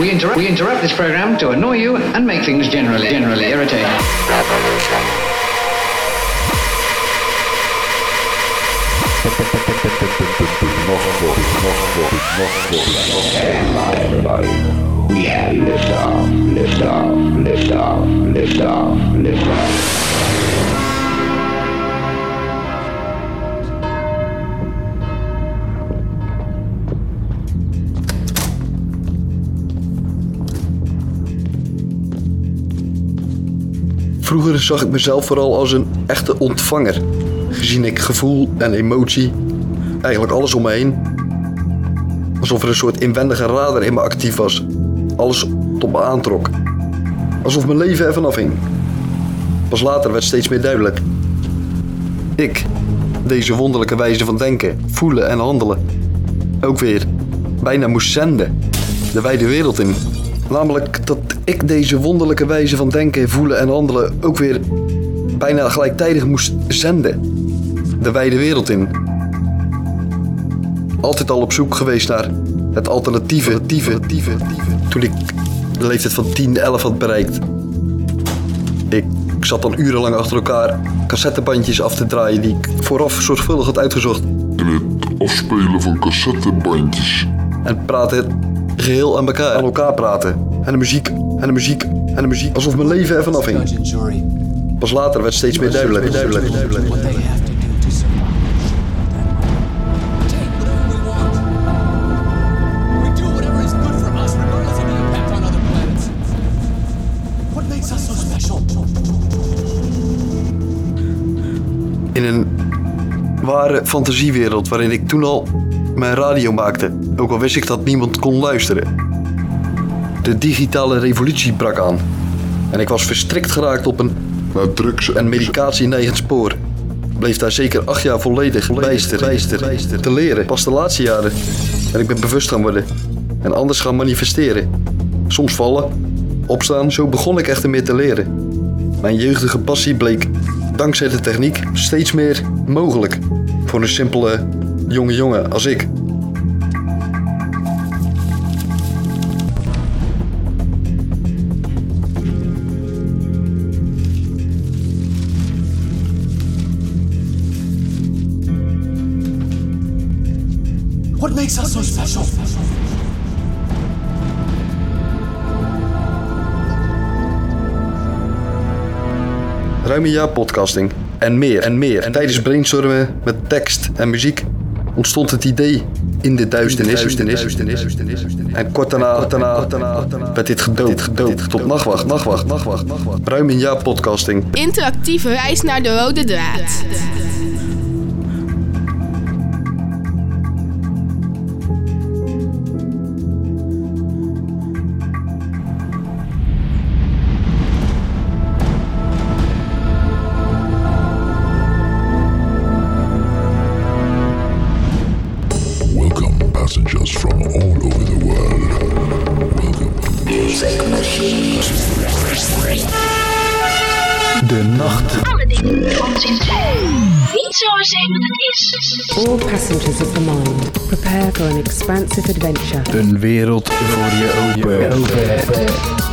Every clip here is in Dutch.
We, inter- we interrupt this program to annoy you and make things generally, generally irritating. We have lift off, lift off, lift off, lift off, lift off. Vroeger zag ik mezelf vooral als een echte ontvanger. Gezien ik gevoel en emotie, eigenlijk alles om me heen. Alsof er een soort inwendige radar in me actief was. Alles tot me aantrok. Alsof mijn leven ervan afhing. Pas later werd steeds meer duidelijk. Ik, deze wonderlijke wijze van denken, voelen en handelen. Ook weer bijna moest zenden. De wijde wereld in. Namelijk dat ik deze wonderlijke wijze van denken, voelen en handelen ook weer bijna gelijktijdig moest zenden. De wijde wereld in. Altijd al op zoek geweest naar het alternatieve, alternatieve, alternatieve. Toen ik de leeftijd van 10, 11 had bereikt. Ik zat dan urenlang achter elkaar cassettebandjes af te draaien die ik vooraf zorgvuldig had uitgezocht. in het afspelen van cassettebandjes. En praten het geheel aan elkaar, aan elkaar praten. En de muziek, en de muziek, en de muziek. Alsof mijn leven ervan afhing. Judge and jury, Pas later werd steeds meer duidelijk. duidelijk, duidelijk. In een ware fantasiewereld waarin ik toen al mijn radio maakte. Ook al wist ik dat niemand kon luisteren. De digitale revolutie brak aan. En ik was verstrikt geraakt op een, Naar drugs een medicatie neigend spoor. Bleef daar zeker acht jaar volledig bijster, bijster, te leren. Pas de laatste jaren ben ik me bewust gaan worden. En anders gaan manifesteren. Soms vallen, opstaan. Zo begon ik echter meer te leren. Mijn jeugdige passie bleek dankzij de techniek steeds meer mogelijk. Voor een simpele jonge jongen als ik. Ruim een jaar podcasting. En meer en meer. En tijdens brainstormen met tekst en muziek ontstond het idee in de duisternis. En kort daarna werd dit gedood, gedood. Tot nachtwacht, nachtwacht, nachtwacht, nachtwacht. Ruim een jaar podcasting. Interactieve reis naar de rode draad. Expansive adventure. Een wereld voor je open.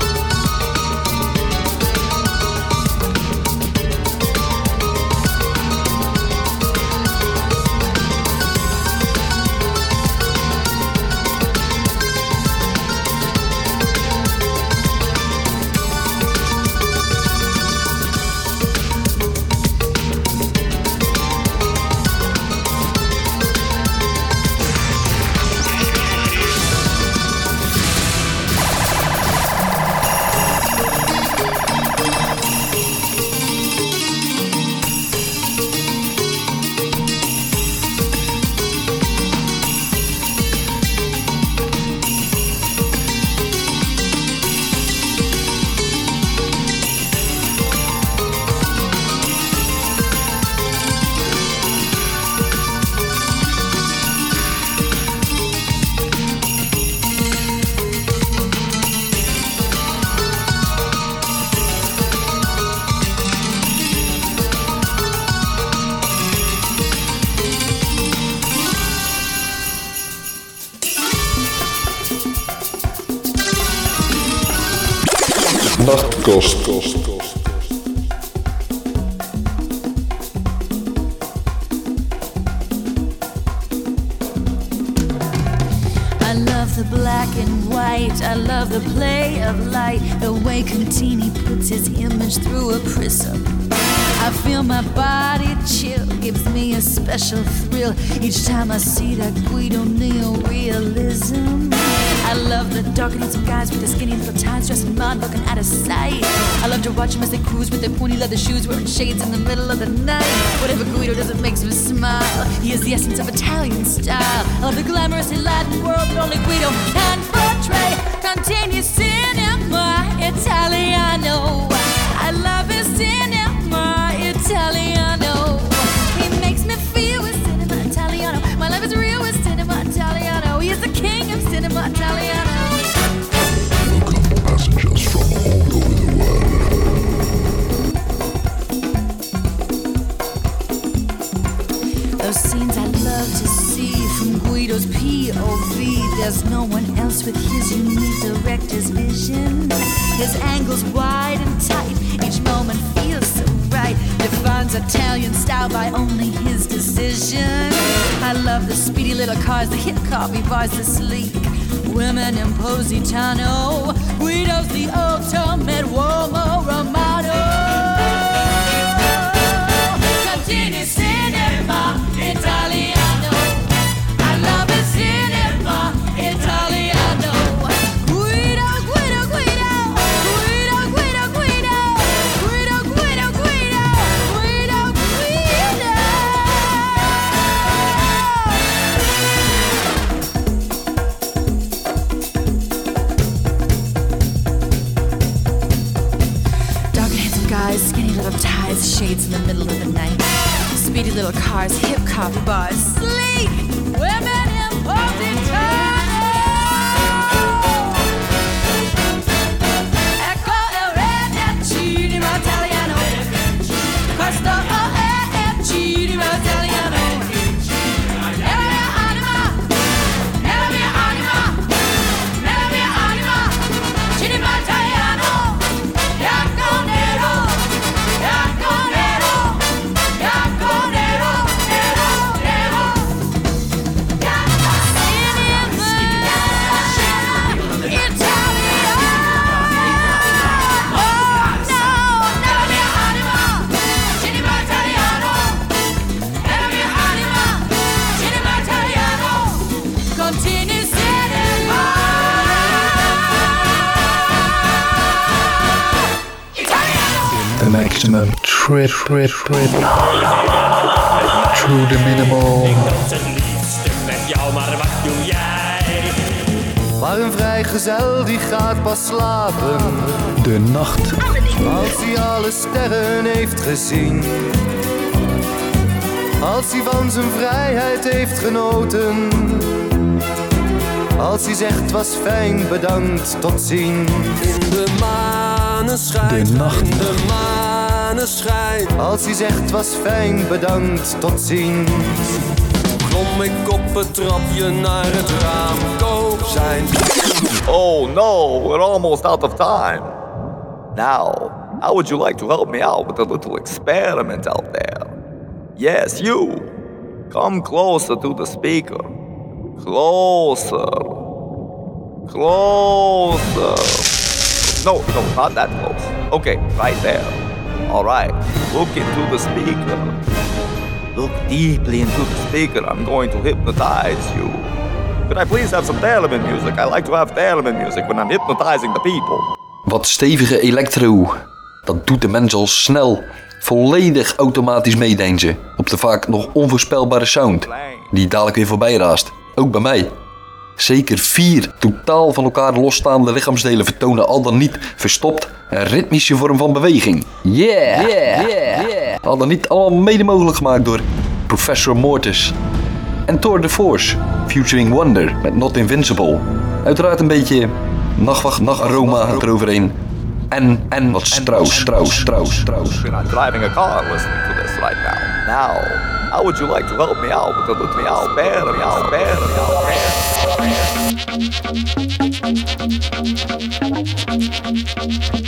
Through a prism. I feel my body chill, gives me a special thrill each time I see that Guido neo-realism. I love the dark and handsome guys with their skinny little ties, dressed in mud, looking out of sight. I love to watch them as they cruise with their pointy leather shoes, wearing shades in the middle of the night. Whatever Guido does, it makes me smile. He is the essence of Italian style. I love the glamorous Latin world that only Guido can portray. Continue cinema Italiano. Italiano. He makes me feel with cinema Italiano. My life is real with cinema Italiano. He is the king of cinema Italiano. Welcome passengers from all over the world. Those scenes I love to see from Guido's POV. There's no one else with his unique director's vision. His angles wide and tight, each moment. Defines Italian style by only his decision. I love the speedy little cars, the hip coffee bars, the sleek women in Positano. Guido's the ultimate uomo romano. The middle of the night. Speedy little cars, hip coffee bars, sleek trip, trip, trip. Through the minimal. het liefste met jou, maar wat doe jij? Maar een vrijgezel die gaat pas slapen De nacht. als hij alle sterren heeft gezien. Als hij van zijn vrijheid heeft genoten. Als hij zegt was fijn, bedankt, tot ziens. In de maneschijn, De nacht. in de Als hij zegt was fijn, bedankt, tot ziens. Klom ik op het trapje naar het raam, zijn. Oh no, we're almost out of time. Now, how would you like to help me out with a little experiment out there? Yes, you. Come closer to the speaker. Closer. Closer. No, no, not that close. Okay, right there. All right. Look into the speaker. Look deeply into the speaker. I'm going to hypnotize you. Could I please have some theremin music? I like to have theremin music when I'm hypnotizing the people. Wat stevige elektro. Dat doet de mens al snel. Volledig automatisch meedenken. Op de vaak nog onvoorspelbare sound. Die dadelijk weer voorbij raast. Ook bij mij. Zeker vier totaal van elkaar losstaande lichaamsdelen vertonen al dan niet verstopt een ritmische vorm van beweging. Yeah, yeah, yeah. Al dan niet allemaal mede mogelijk gemaakt door Professor Mortis. En Tour de Force, featuring Wonder met Not Invincible. Uiteraard een beetje nachtwacht, nachtaroma eroverheen. En, en wat Strauss, Strauss, Strauss, Strauss. Not driving a car listening to this right now. Now, how would you like to help me out with a little experiment? Experiment. You're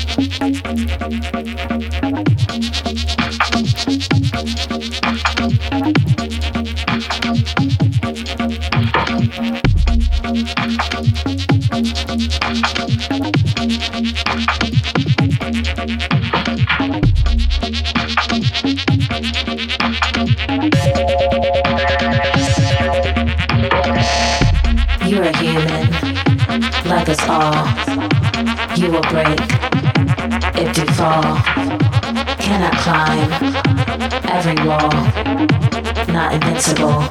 Not invincible.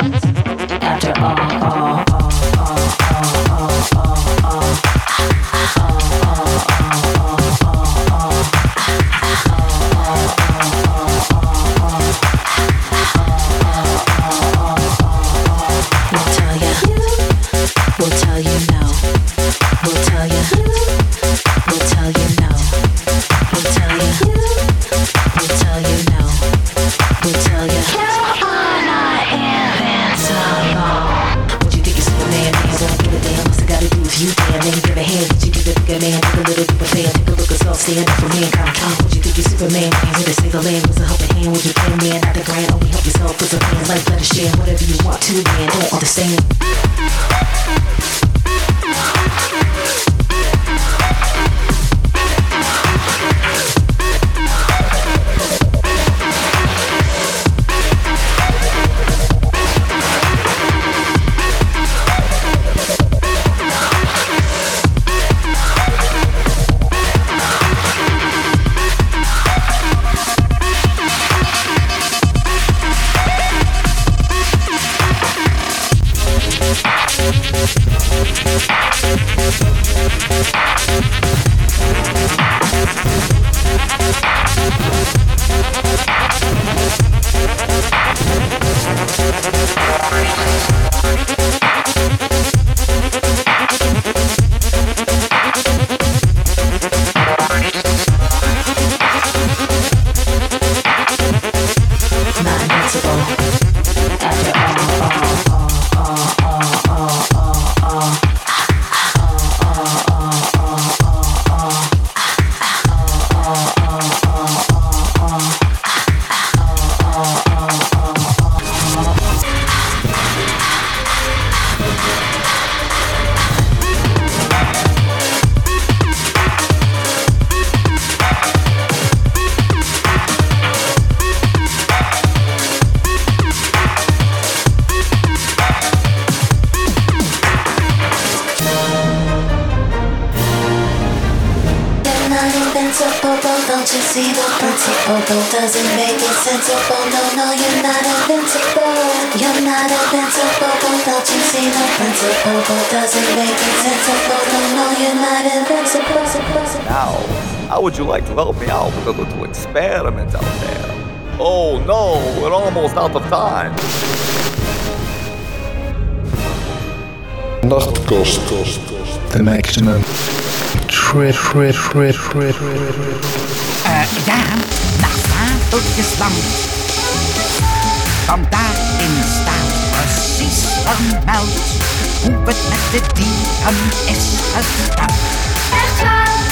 After all, all, all, all, all, principle? Doesn't make it sensible. No, no, you're not invincible. You're not invincible, don't you see the principle? Doesn't make it sensible. No, no, you're not invincible. Now, how would you like to help me out with a little experiment out there? Oh no, we're almost out of time. Nachtkast. The maximum. Shred, shred, shred, shred, shred. Eh, ja, naar Fabeltjesland. Want daarin staat precies vermeld hoe het met de dieren is gedaan. Echt?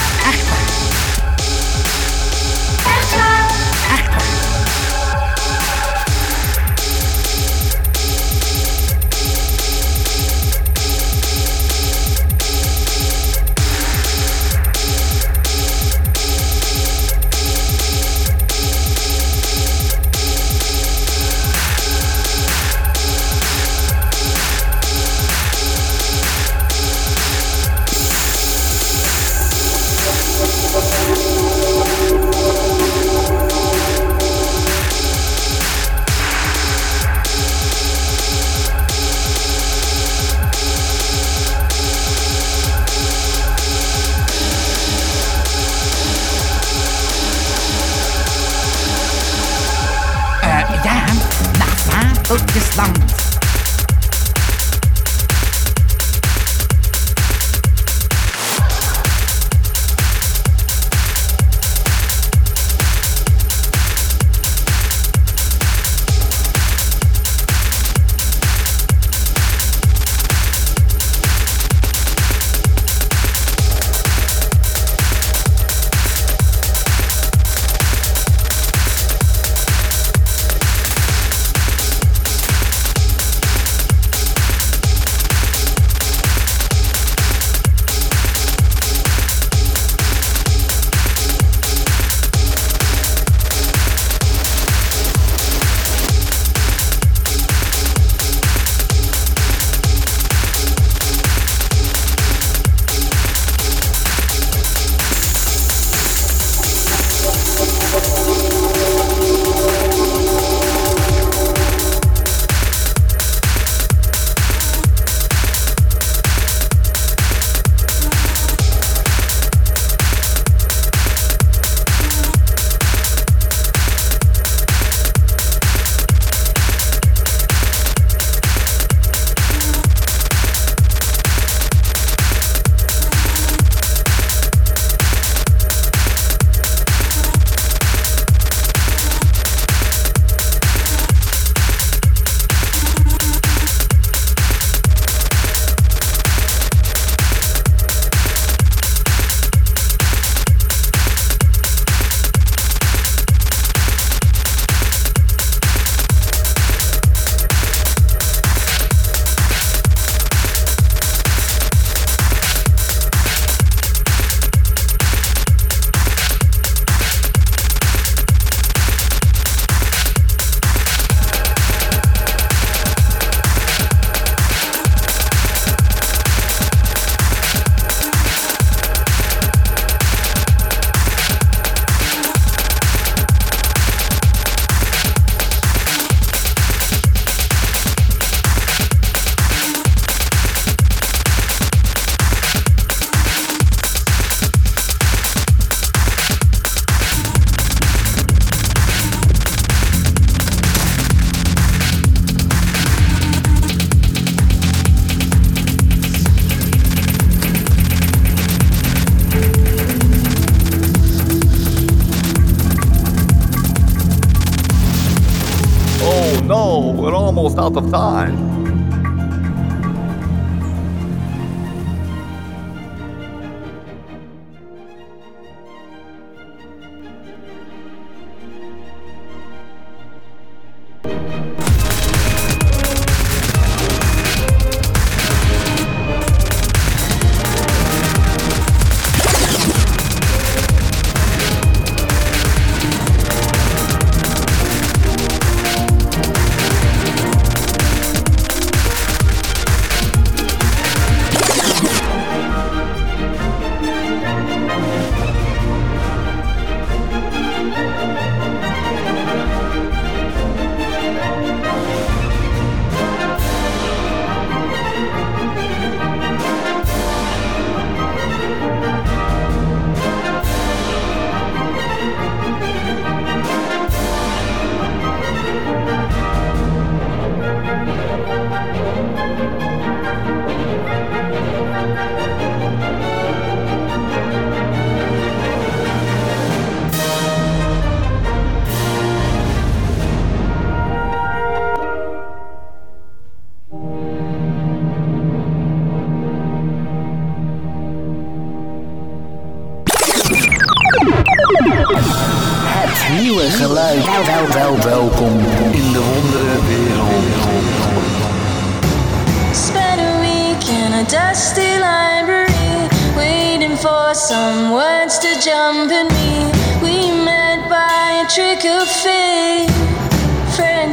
Almost out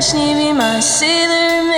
wish me be my sailor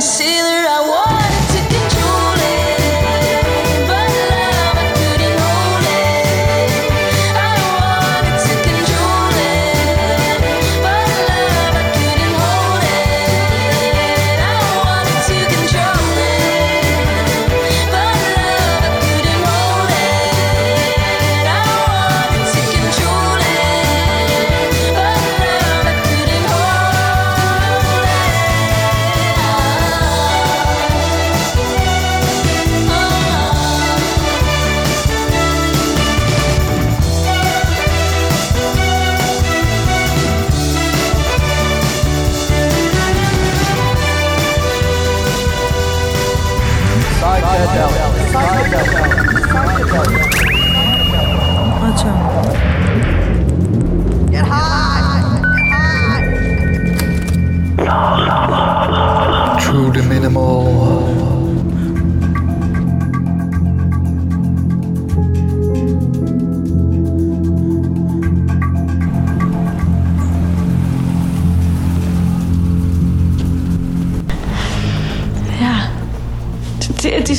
熄了。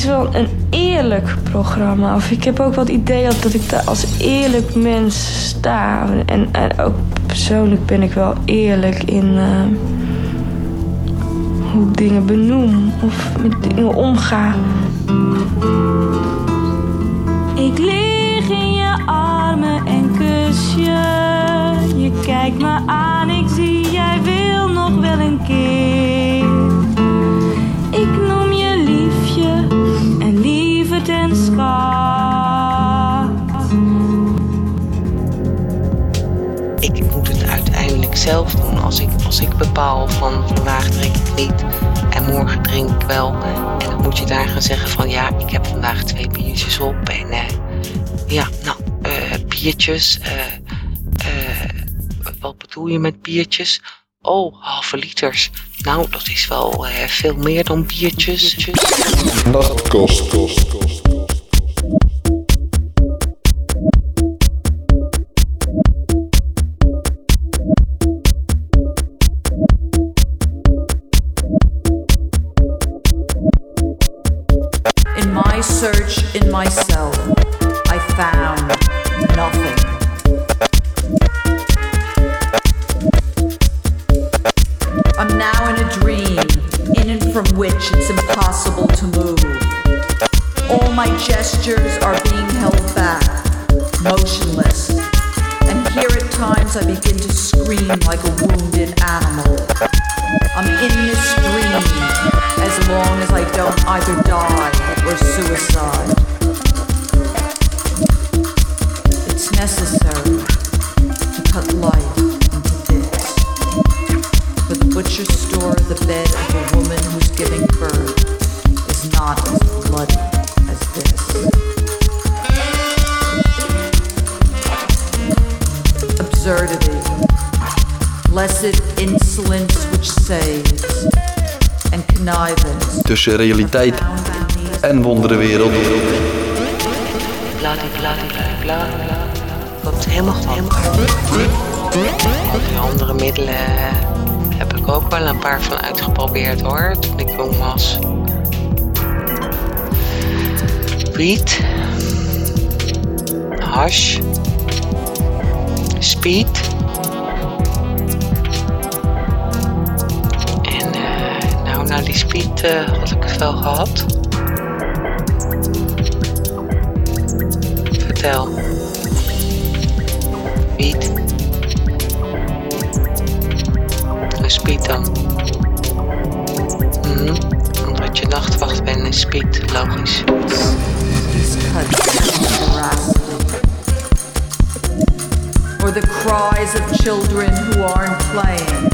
Is wel een eerlijk programma. Of ik heb ook wel het idee dat, dat ik daar als eerlijk mens sta. En, en ook persoonlijk ben ik wel eerlijk in eh, hoe ik dingen benoem of met dingen omga. Ik lig in je armen en kus je. Je kijkt me aan, ik zie jij wil nog wel een keer. Zelf doen. Als ik, als ik bepaal van vandaag drink ik niet en morgen drink ik wel. En dan moet je daar gaan zeggen van ja, ik heb vandaag twee biertjes op. En eh, ja, nou, eh, biertjes. eh, wat bedoel je met biertjes? Oh, halve liters. Nou, dat is wel veel meer dan biertjes. Nachtkast, kast, kast. Tussen realiteit en wonderenwereld. Komt helemaal goed. Die andere middelen heb ik ook wel een paar van uitgeprobeerd hoor, toen ik jong was. Wiet, hash, speed. Na die speed eh, had ik het wel gehad. Vertel. Wiet. Een speed dan. Mhm. Omdat je nachtwacht bent is speed, logisch. Or the cries of children who aren't playing.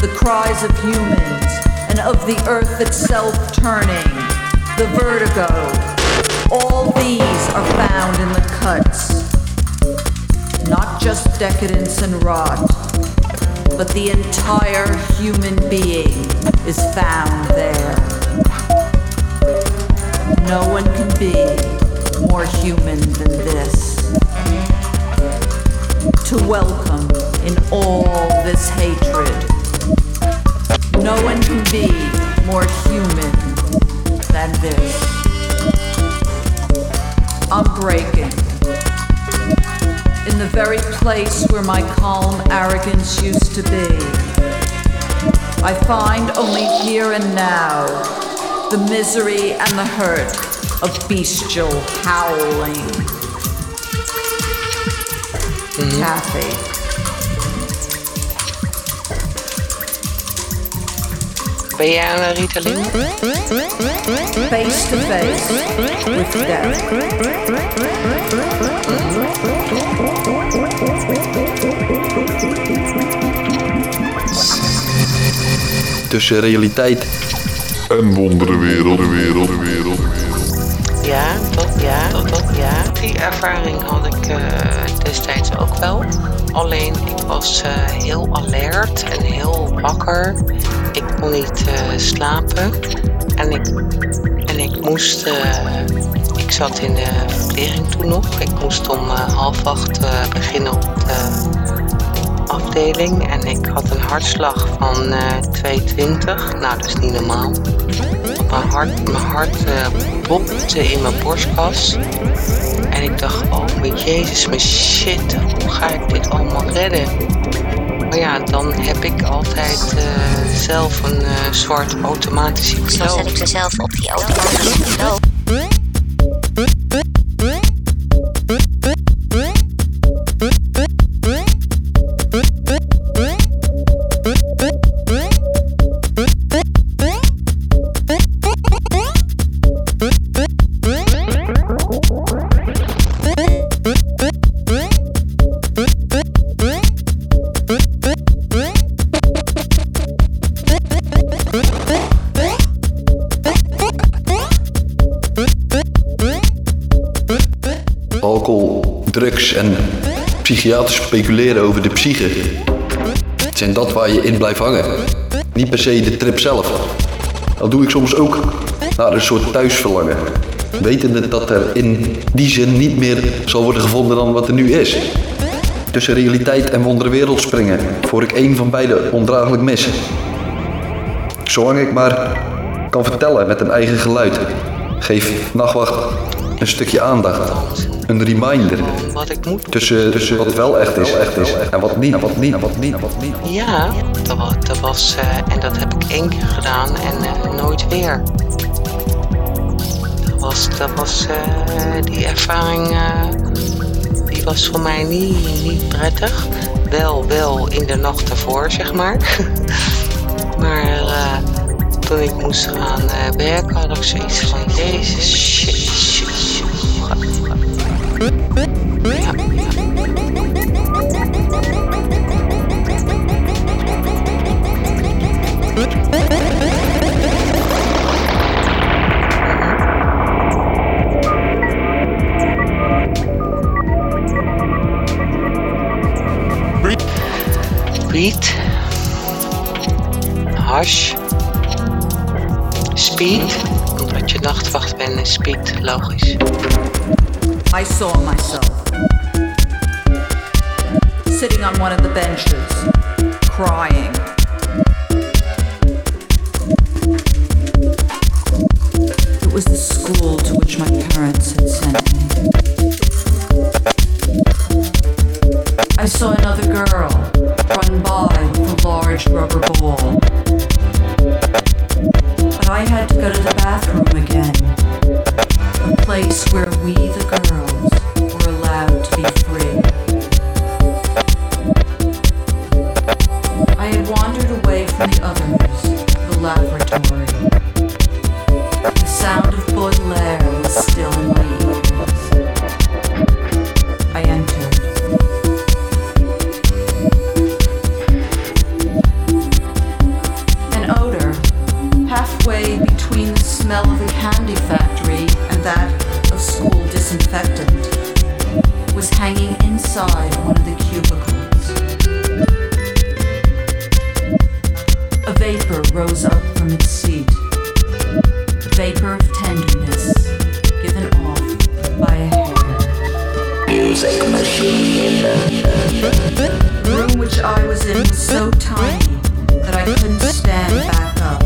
The cries of humans and of the earth itself turning. The vertigo. All these are found in the cuts. Not just decadence and rot, but the entire human being is found there. No one can be more human than this. To welcome in all this hatred. No one can be more human than this. I'm breaking. In the very place where my calm arrogance used to be. I find only here and now the misery and the hurt of bestial howling. Mm-hmm. Taffy. Ben jij aan een Ritalin? Face to face with death. Tussen realiteit en wonderenwereld, wereld, wereld. Ja, dat, ja, dat, dat, ja. Die ervaring had ik eh, destijds ook wel. Alleen ik was eh, heel alert en heel wakker. Ik kon niet eh, slapen. En ik, en ik moest. eh, ik zat in de verpleging toen nog. Ik moest om eh, half acht beginnen op de afdeling en ik had een hartslag van eh 220. Nou, dat is niet normaal. Mijn hart, mijn hart bopte in mijn borstkas. En ik dacht, oh mijn jezus, mijn shit, hoe ga ik dit allemaal redden? Ja, dan heb ik altijd eh, zelf een eh, soort automatische Zo piloot. zet ik ze zelf op die automatische piloot. Psychiaters speculeren over de psyche. Het zijn dat waar je in blijft hangen. Niet per se de trip zelf. Al doe ik soms ook naar een soort thuisverlangen. Wetende dat er in die zin niet meer zal worden gevonden dan wat er nu is. Tussen realiteit en wondere wereld springen, voor ik één van beide ondraaglijk mis. Zolang ik maar kan vertellen met een eigen geluid, geef nachtwacht een stukje aandacht. Een reminder Wat ik moet. tussen, tussen wat wel echt is, echt is en wat niet, en wat niet, en wat niet, en wat niet. Ja, dat was, dat was eh, en dat heb ik één keer gedaan en eh, nooit weer. Dat was, dat was eh, die ervaring, eh, die was voor mij niet, niet prettig. Wel, wel in de nacht ervoor, zeg maar. maar eh, toen ik moest gaan eh, werken, had ik zoiets van, deze shit, shit, shit. Wiet, hash, speed, omdat je nachtwacht bent is speed, logisch. I saw myself sitting on one of the benches, crying. Of a candy factory and that of school disinfectant, was hanging inside one of the cubicles. A vapor rose up from its seat. Vapor of tenderness, given off by a hair. Music machine. The room which I was in was so tiny that I couldn't stand back up.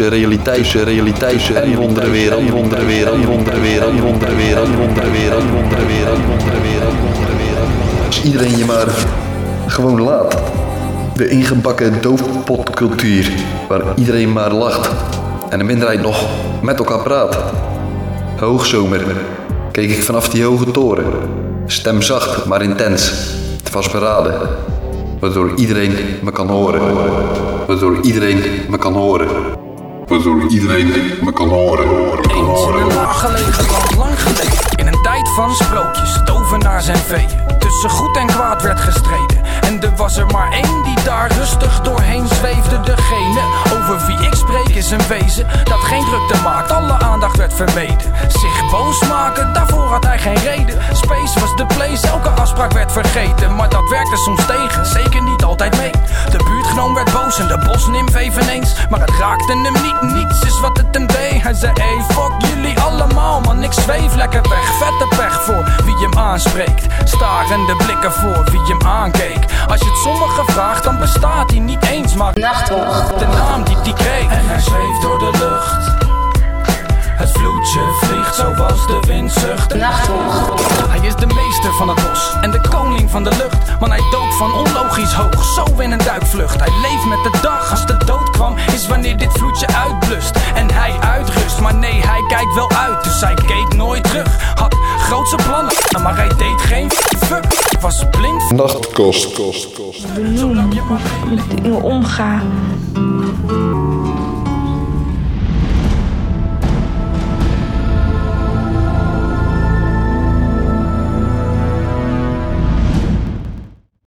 Tussen realiteit, tussen realiteit, tussen en wondere wereld, wondere wereld, wondere wereld, wondere wereld, wondere wereld, wondere wereld, wondere wereld, wondere wereld. Als iedereen je maar gewoon laat. De ingebakken doofpotcultuur, waar iedereen maar lacht en de minderheid nog met elkaar praat. Hoogzomer keek ik vanaf die hoge toren. Stem zacht, maar intens. Vastberaden. Waardoor iedereen me kan horen. Waardoor iedereen me kan horen. Waardoor iedereen me kan horen. Eens in een laaggelegen land lang geleden. In een tijd van sprookjes, tovenaars en veeën. Tussen goed en kwaad werd gestreden. En er was er maar één die daar rustig doorheen zweefde. Degene over wie ik spreek is een wezen dat geen drukte maakt. Alle aandacht werd vermeden. Zich boos maken, daarvoor had hij geen reden. Space was de place, elke afspraak werd vergeten. Maar dat werkte soms tegen, zeker niet altijd mee. De buurtgenoom werd boos en de bosnimf eveneens. Maar het raakte hem niet, niets is wat het hem deed. Hij zei, hey, fuck jullie allemaal, man. Ik zweef lekker weg, vette pech voor wie hem aanspreekt. Starende blikken voor wie hem aankeek. Als je het sommigen vraagt, dan bestaat hij niet eens. Maar Nachtwacht, de naam die hij kreeg. En hij zweeft door de lucht. Het vloedje vliegt zoals de windzucht. Nachtwacht. Hij is de meester van het bos en de koning van de lucht. Want hij dook van onlogisch hoog, zo in een duikvlucht. Hij leeft met de dag, als de dood kwam, is wanneer dit vloedje uitblust. En hij uitrust, maar nee, hij kijkt wel uit. Dus hij keek nooit terug, had grootse plannen, maar hij deed geen fuck. Was blind. Nachtkast. benoem, hoe ik met dingen omga.